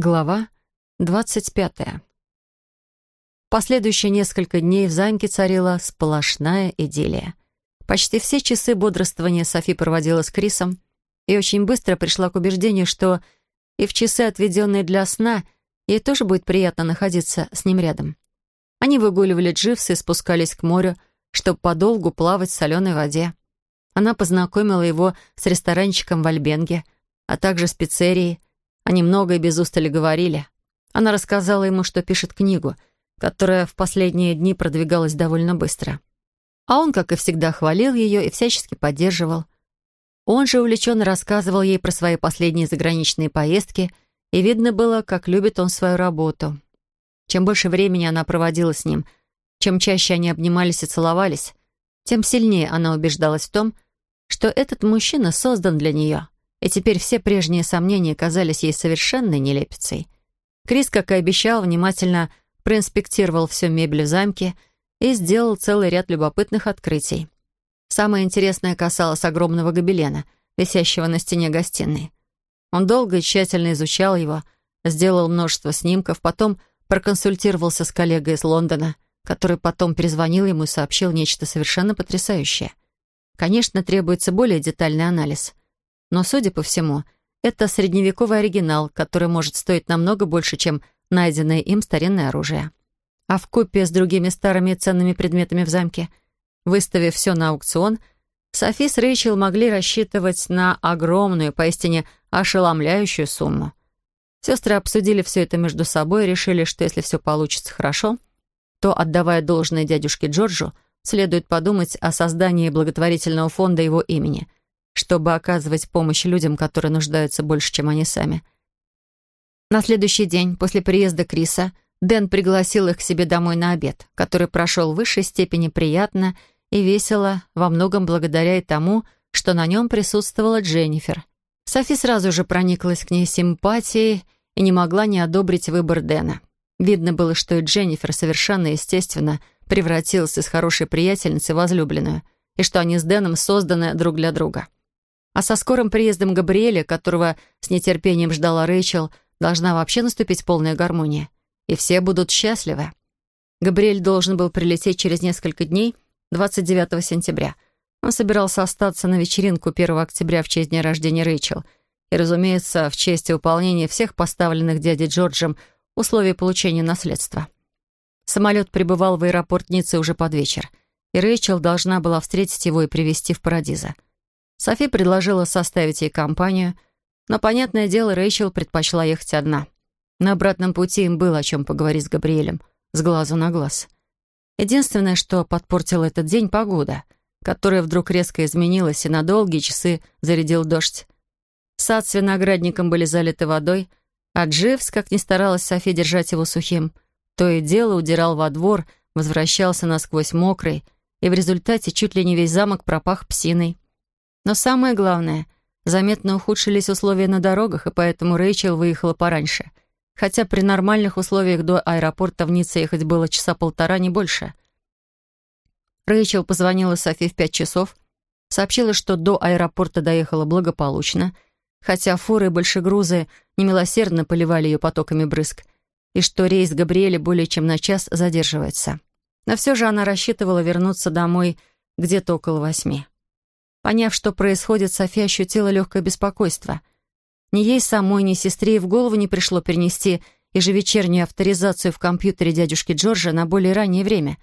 Глава двадцать пятая. Последующие несколько дней в замке царила сплошная идиллия. Почти все часы бодрствования Софи проводила с Крисом и очень быстро пришла к убеждению, что и в часы, отведенные для сна, ей тоже будет приятно находиться с ним рядом. Они выгуливали дживсы и спускались к морю, чтобы подолгу плавать в соленой воде. Она познакомила его с ресторанчиком в Альбенге, а также с пиццерией, они много и без устали говорили. Она рассказала ему, что пишет книгу, которая в последние дни продвигалась довольно быстро. А он, как и всегда, хвалил ее и всячески поддерживал. Он же увлеченно рассказывал ей про свои последние заграничные поездки, и видно было, как любит он свою работу. Чем больше времени она проводила с ним, чем чаще они обнимались и целовались, тем сильнее она убеждалась в том, что этот мужчина создан для нее — и теперь все прежние сомнения казались ей совершенной нелепицей. Крис, как и обещал, внимательно проинспектировал всю мебель в замке и сделал целый ряд любопытных открытий. Самое интересное касалось огромного гобелена, висящего на стене гостиной. Он долго и тщательно изучал его, сделал множество снимков, потом проконсультировался с коллегой из Лондона, который потом перезвонил ему и сообщил нечто совершенно потрясающее. Конечно, требуется более детальный анализ, но, судя по всему, это средневековый оригинал, который может стоить намного больше, чем найденное им старинное оружие. А в купе с другими старыми ценными предметами в замке, выставив все на аукцион, Софи с Рэйчел могли рассчитывать на огромную, поистине ошеломляющую сумму. Сестры обсудили все это между собой и решили, что если все получится хорошо, то, отдавая должное дядюшке Джорджу, следует подумать о создании благотворительного фонда его имени — чтобы оказывать помощь людям, которые нуждаются больше, чем они сами. На следующий день, после приезда Криса, Дэн пригласил их к себе домой на обед, который прошел в высшей степени приятно и весело, во многом благодаря и тому, что на нем присутствовала Дженнифер. Софи сразу же прониклась к ней симпатией и не могла не одобрить выбор Дэна. Видно было, что и Дженнифер совершенно естественно превратилась из хорошей приятельницы в возлюбленную, и что они с Дэном созданы друг для друга. А со скорым приездом Габриэля, которого с нетерпением ждала Рэйчел, должна вообще наступить полная гармония. И все будут счастливы. Габриэль должен был прилететь через несколько дней, 29 сентября. Он собирался остаться на вечеринку 1 октября в честь дня рождения Рэйчел. И, разумеется, в честь выполнения всех поставленных дядей Джорджем условий получения наследства. Самолет прибывал в аэропорт Ниццы уже под вечер, и Рэйчел должна была встретить его и привезти в Парадиза. Софи предложила составить ей компанию, но, понятное дело, Рэйчел предпочла ехать одна. На обратном пути им было о чем поговорить с Габриэлем, с глазу на глаз. Единственное, что подпортил этот день — погода, которая вдруг резко изменилась, и на долгие часы зарядил дождь. Сад с виноградником были залиты водой, а Дживс, как ни старалась Софи держать его сухим, то и дело удирал во двор, возвращался насквозь мокрый, и в результате чуть ли не весь замок пропах псиной. Но самое главное, заметно ухудшились условия на дорогах, и поэтому Рэйчел выехала пораньше. Хотя при нормальных условиях до аэропорта в Ницце ехать было часа полтора, не больше. Рэйчел позвонила Софи в пять часов, сообщила, что до аэропорта доехала благополучно, хотя фуры и большегрузы немилосердно поливали ее потоками брызг, и что рейс Габриэля более чем на час задерживается. Но все же она рассчитывала вернуться домой где-то около восьми. Поняв, что происходит, София ощутила легкое беспокойство. Ни ей самой, ни сестре в голову не пришло перенести ежевечернюю авторизацию в компьютере дядюшки Джорджа на более раннее время.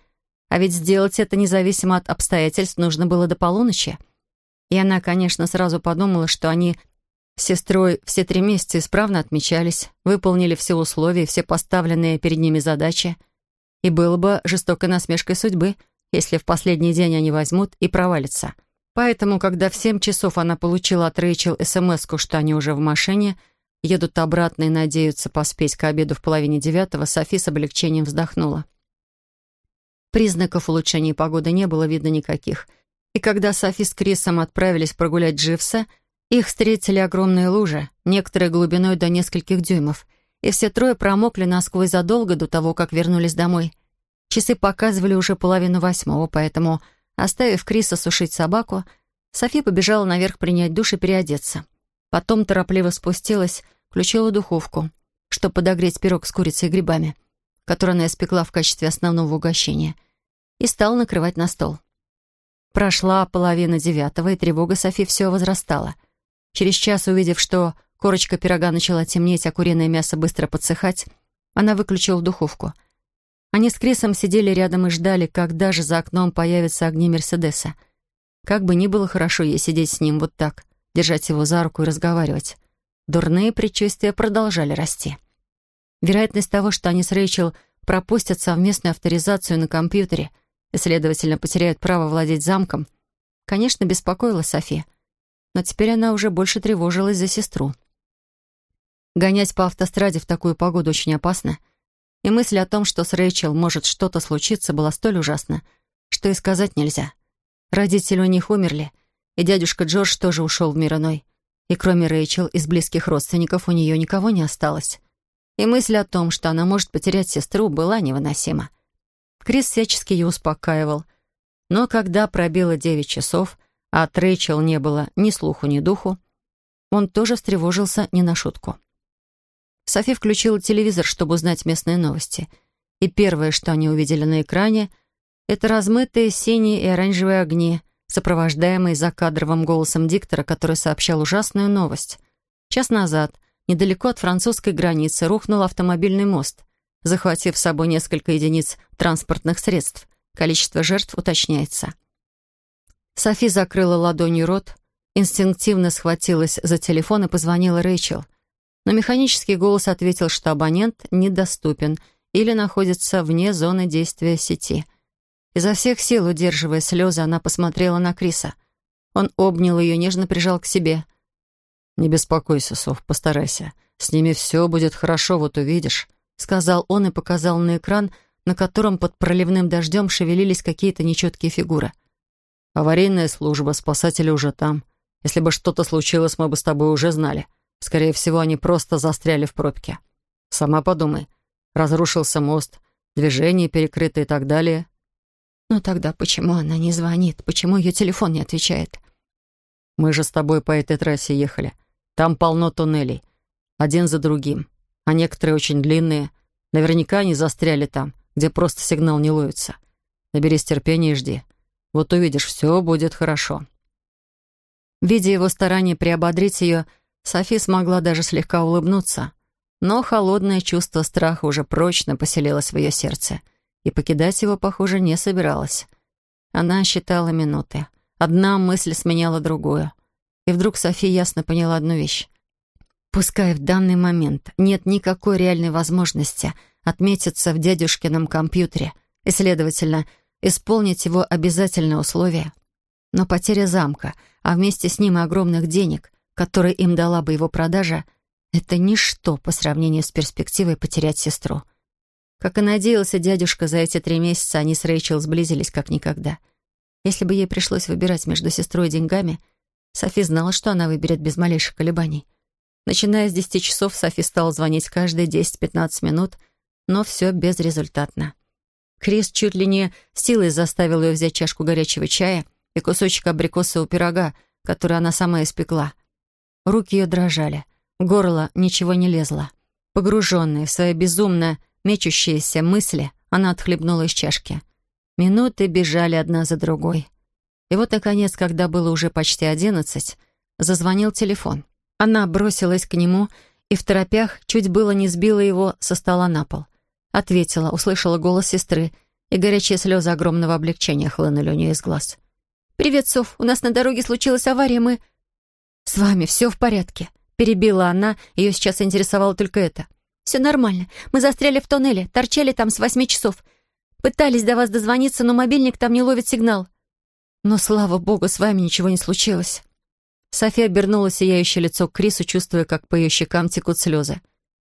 А ведь сделать это независимо от обстоятельств нужно было до полуночи. И она, конечно, сразу подумала, что они с сестрой все три месяца исправно отмечались, выполнили все условия, все поставленные перед ними задачи. И было бы жестокой насмешкой судьбы, если в последний день они возьмут и провалятся. Поэтому, когда в семь часов она получила от Рэйчел смс что они уже в машине, едут обратно и надеются поспеть к обеду в половине девятого, Софи с облегчением вздохнула. Признаков улучшения погоды не было видно никаких. И когда Софи с Крисом отправились прогулять Дживса, их встретили огромные лужи, некоторые глубиной до нескольких дюймов, и все трое промокли насквозь задолго до того, как вернулись домой. Часы показывали уже половину восьмого, поэтому Оставив Криса сушить собаку, Софи побежала наверх принять душ и переодеться. Потом торопливо спустилась, включила духовку. чтобы подогреть пирог с курицей и грибами, который она испекла в качестве основного угощения, и стала накрывать на стол. Прошла половина девятого, и тревога Софи все возрастала. Через час, увидев, что корочка пирога начала темнеть, а куриное мясо быстро подсыхать, она выключила духовку. Они с Крисом сидели рядом и ждали, когда же за окном появятся огни Мерседеса. Как бы ни было хорошо ей сидеть с ним вот так, держать его за руку и разговаривать. Дурные предчувствия продолжали расти. Вероятность того, что они с Рэйчел пропустят совместную авторизацию на компьютере и, следовательно, потеряют право владеть замком, конечно, беспокоила Софи. Но теперь она уже больше тревожилась за сестру. Гонять по автостраде в такую погоду очень опасно, и мысль о том, что с Рэйчел может что-то случиться, была столь ужасна, что и сказать нельзя. Родители у них умерли, и дядюшка Джордж тоже ушел в мир иной. И кроме Рэйчел, из близких родственников у нее никого не осталось. И мысль о том, что она может потерять сестру, была невыносима. Крис всячески ее успокаивал. Но когда пробило девять часов, а от Рэйчел не было ни слуху, ни духу, он тоже встревожился не на шутку. Софи включила телевизор, чтобы узнать местные новости. И первое, что они увидели на экране, это размытые синие и оранжевые огни, сопровождаемые закадровым голосом диктора, который сообщал ужасную новость. Час назад, недалеко от французской границы, рухнул автомобильный мост, захватив с собой несколько единиц транспортных средств. Количество жертв уточняется. Софи закрыла ладонью рот, инстинктивно схватилась за телефон и позвонила Рэйчел но механический голос ответил, что абонент недоступен или находится вне зоны действия сети. Изо всех сил, удерживая слезы, она посмотрела на Криса. Он обнял ее, нежно прижал к себе. «Не беспокойся, Соф, постарайся. С ними все будет хорошо, вот увидишь», — сказал он и показал на экран, на котором под проливным дождем шевелились какие-то нечеткие фигуры. «Аварийная служба, спасатели уже там. Если бы что-то случилось, мы бы с тобой уже знали. Скорее всего, они просто застряли в пробке. Сама подумай. Разрушился мост, движение перекрыто и так далее. Но тогда почему она не звонит? Почему ее телефон не отвечает? Мы же с тобой по этой трассе ехали. Там полно туннелей. Один за другим. А некоторые очень длинные. Наверняка они застряли там, где просто сигнал не ловится. Наберись терпения и жди. Вот увидишь, все будет хорошо. Видя его старание приободрить ее, Софи смогла даже слегка улыбнуться, но холодное чувство страха уже прочно поселилось в ее сердце, и покидать его, похоже, не собиралась. Она считала минуты. Одна мысль сменяла другую. И вдруг Софи ясно поняла одну вещь. Пускай в данный момент нет никакой реальной возможности отметиться в дядюшкином компьютере и, следовательно, исполнить его обязательные условия, но потеря замка, а вместе с ним и огромных денег, который им дала бы его продажа, это ничто по сравнению с перспективой потерять сестру. Как и надеялся дядюшка, за эти три месяца они с Рэйчел сблизились как никогда. Если бы ей пришлось выбирать между сестрой и деньгами, Софи знала, что она выберет без малейших колебаний. Начиная с десяти часов, Софи стала звонить каждые 10-15 минут, но все безрезультатно. Крис чуть ли не силой заставил ее взять чашку горячего чая и кусочек абрикосового пирога, который она сама испекла — Руки ее дрожали, горло ничего не лезло. Погруженная в свои безумно мечущиеся мысли, она отхлебнула из чашки. Минуты бежали одна за другой. И вот, наконец, когда было уже почти одиннадцать, зазвонил телефон. Она бросилась к нему и в торопях чуть было не сбила его со стола на пол. Ответила, услышала голос сестры, и горячие слезы огромного облегчения хлынули у нее из глаз. «Привет, Соф, у нас на дороге случилась авария, мы...» «С вами все в порядке?» Перебила она, ее сейчас интересовало только это. «Все нормально. Мы застряли в тоннеле, торчали там с восьми часов. Пытались до вас дозвониться, но мобильник там не ловит сигнал. Но, слава богу, с вами ничего не случилось». София обернула сияющее лицо к Крису, чувствуя, как по ее щекам текут слезы.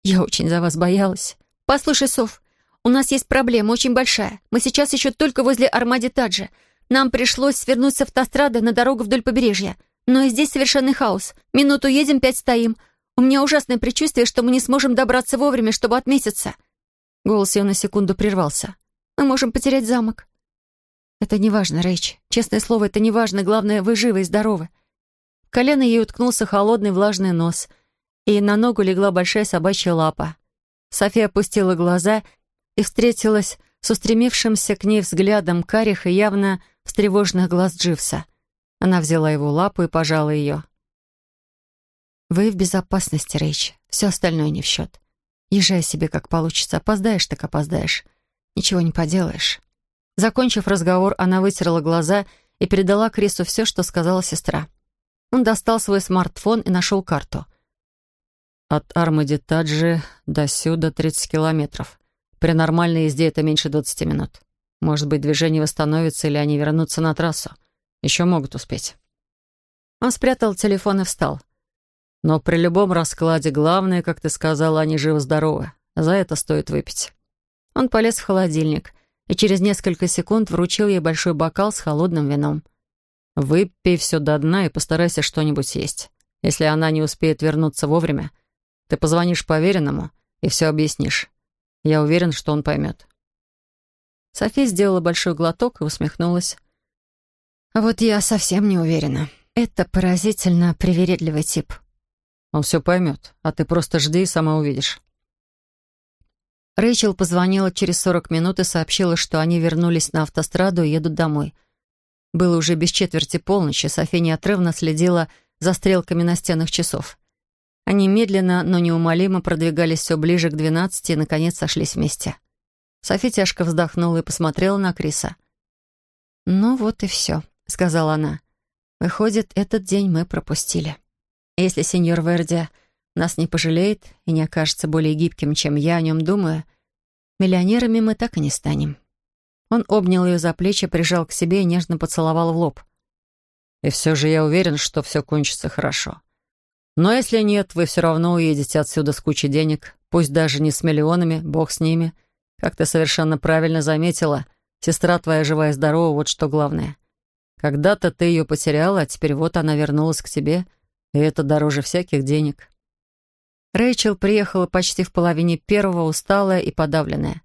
«Я очень за вас боялась». «Послушай, Соф, у нас есть проблема, очень большая. Мы сейчас еще только возле Армади-Таджи. Нам пришлось свернуть с автострады на дорогу вдоль побережья. Но и здесь совершенный хаос. Минуту едем, пять стоим. У меня ужасное предчувствие, что мы не сможем добраться вовремя, чтобы отметиться». Голос ее на секунду прервался. «Мы можем потерять замок». «Это не важно, Рэйч. Честное слово, это не важно. Главное, вы живы и здоровы». В колено ей уткнулся холодный влажный нос, и на ногу легла большая собачья лапа. София опустила глаза и встретилась с устремившимся к ней взглядом карих и явно встревоженных глаз Дживса. Она взяла его лапу и пожала ее. «Вы в безопасности, Рейч. Все остальное не в счет. Езжай себе, как получится. Опоздаешь, так опоздаешь. Ничего не поделаешь». Закончив разговор, она вытерла глаза и передала Крису все, что сказала сестра. Он достал свой смартфон и нашел карту. «От Армади Таджи до сюда 30 километров. При нормальной езде это меньше 20 минут. Может быть, движение восстановится, или они вернутся на трассу. Еще могут успеть». Он спрятал телефон и встал. «Но при любом раскладе главное, как ты сказала, они живы-здоровы. За это стоит выпить». Он полез в холодильник и через несколько секунд вручил ей большой бокал с холодным вином. «Выпей все до дна и постарайся что-нибудь съесть. Если она не успеет вернуться вовремя, ты позвонишь поверенному и все объяснишь. Я уверен, что он поймет». София сделала большой глоток и усмехнулась. «А вот я совсем не уверена. Это поразительно привередливый тип». «Он все поймет, а ты просто жди и сама увидишь». Рэйчел позвонила через 40 минут и сообщила, что они вернулись на автостраду и едут домой. Было уже без четверти полночи, София неотрывно следила за стрелками настенных часов. Они медленно, но неумолимо продвигались все ближе к двенадцати и, наконец, сошлись вместе. Софи тяжко вздохнула и посмотрела на Криса. «Ну вот и все», — сказала она. «Выходит, этот день мы пропустили. Если сеньор Верди нас не пожалеет и не окажется более гибким, чем я о нем думаю, миллионерами мы так и не станем». Он обнял ее за плечи, прижал к себе и нежно поцеловал в лоб. «И все же я уверен, что все кончится хорошо. Но если нет, вы все равно уедете отсюда с кучей денег, пусть даже не с миллионами, бог с ними. Как ты совершенно правильно заметила, сестра твоя жива и здорова, вот что главное. Когда-то ты ее потеряла, а теперь вот она вернулась к тебе, и это дороже всяких денег». Рэйчел приехала почти в половине первого, усталая и подавленная.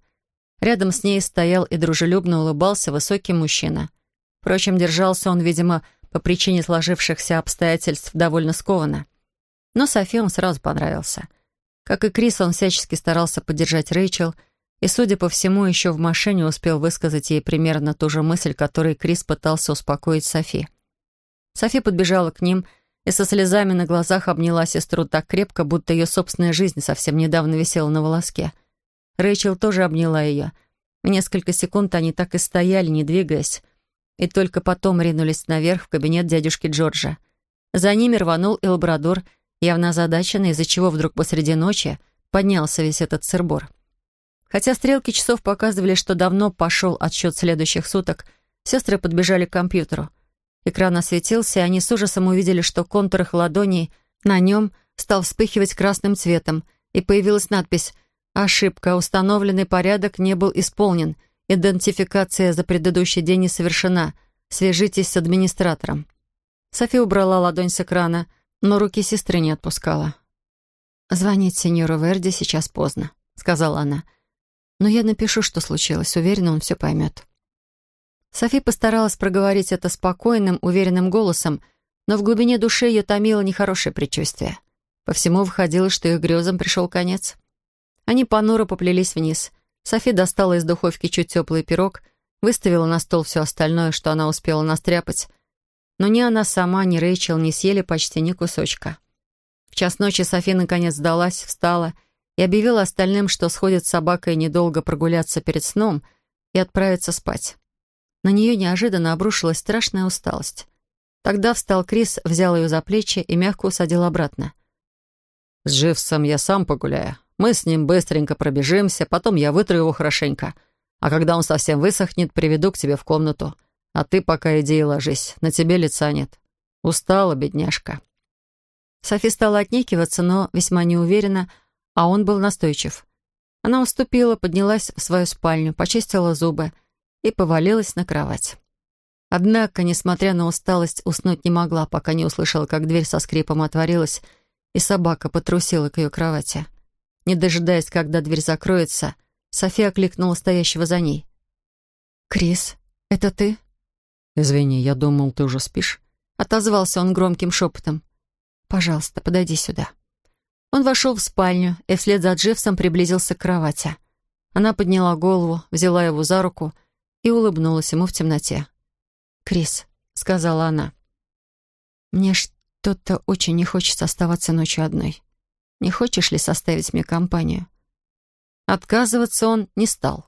Рядом с ней стоял и дружелюбно улыбался высокий мужчина. Впрочем, держался он, видимо, по причине сложившихся обстоятельств довольно скованно. Но Софи он сразу понравился. Как и Крис, он всячески старался поддержать Рэйчел, и, судя по всему, еще в машине успел высказать ей примерно ту же мысль, которой Крис пытался успокоить Софи. Софи подбежала к ним и со слезами на глазах обняла сестру так крепко, будто ее собственная жизнь совсем недавно висела на волоске. Рэйчел тоже обняла ее. В несколько секунд они так и стояли, не двигаясь, и только потом ринулись наверх в кабинет дядюшки Джорджа. За ними рванул и лабрадор — явно озадаченный, из-за чего вдруг посреди ночи поднялся весь этот сырбор. Хотя стрелки часов показывали, что давно пошел отсчет следующих суток, сестры подбежали к компьютеру. Экран осветился, и они с ужасом увидели, что контур их ладоней на нем стал вспыхивать красным цветом, и появилась надпись «Ошибка. Установленный порядок не был исполнен. Идентификация за предыдущий день не совершена. Свяжитесь с администратором». Софи убрала ладонь с экрана — но руки сестры не отпускала. «Звонить сеньору Верди сейчас поздно», — сказала она. «Но я напишу, что случилось. Уверена, он все поймет». Софи постаралась проговорить это спокойным, уверенным голосом, но в глубине души ее томило нехорошее предчувствие. По всему выходило, что их грезам пришел конец. Они понуро поплелись вниз. Софи достала из духовки чуть теплый пирог, выставила на стол все остальное, что она успела настряпать, но ни она сама, ни Рэйчел не съели почти ни кусочка. В час ночи Софи наконец сдалась, встала и объявила остальным, что сходит с собакой недолго прогуляться перед сном и отправиться спать. На нее неожиданно обрушилась страшная усталость. Тогда встал Крис, взял ее за плечи и мягко усадил обратно. «С Дживсом я сам погуляю. Мы с ним быстренько пробежимся, потом я вытру его хорошенько. А когда он совсем высохнет, приведу к тебе в комнату. А ты пока иди и ложись, на тебе лица нет. Устала, бедняжка». Софи стала отнекиваться, но весьма неуверенно, а он был настойчив. Она уступила, поднялась в свою спальню, почистила зубы и повалилась на кровать. Однако, несмотря на усталость, уснуть не могла, пока не услышала, как дверь со скрипом отворилась, и собака потрусила к ее кровати. Не дожидаясь, когда дверь закроется, София окликнула стоящего за ней. «Крис, это ты?» «Извини, я думал, ты уже спишь». Отозвался он громким шепотом. «Пожалуйста, подойди сюда». Он вошел в спальню и вслед за Дживсом приблизился к кровати. Она подняла голову, взяла его за руку и улыбнулась ему в темноте. «Крис», — сказала она, — «мне что-то очень не хочется оставаться ночью одной. Не хочешь ли составить мне компанию?» Отказываться он не стал.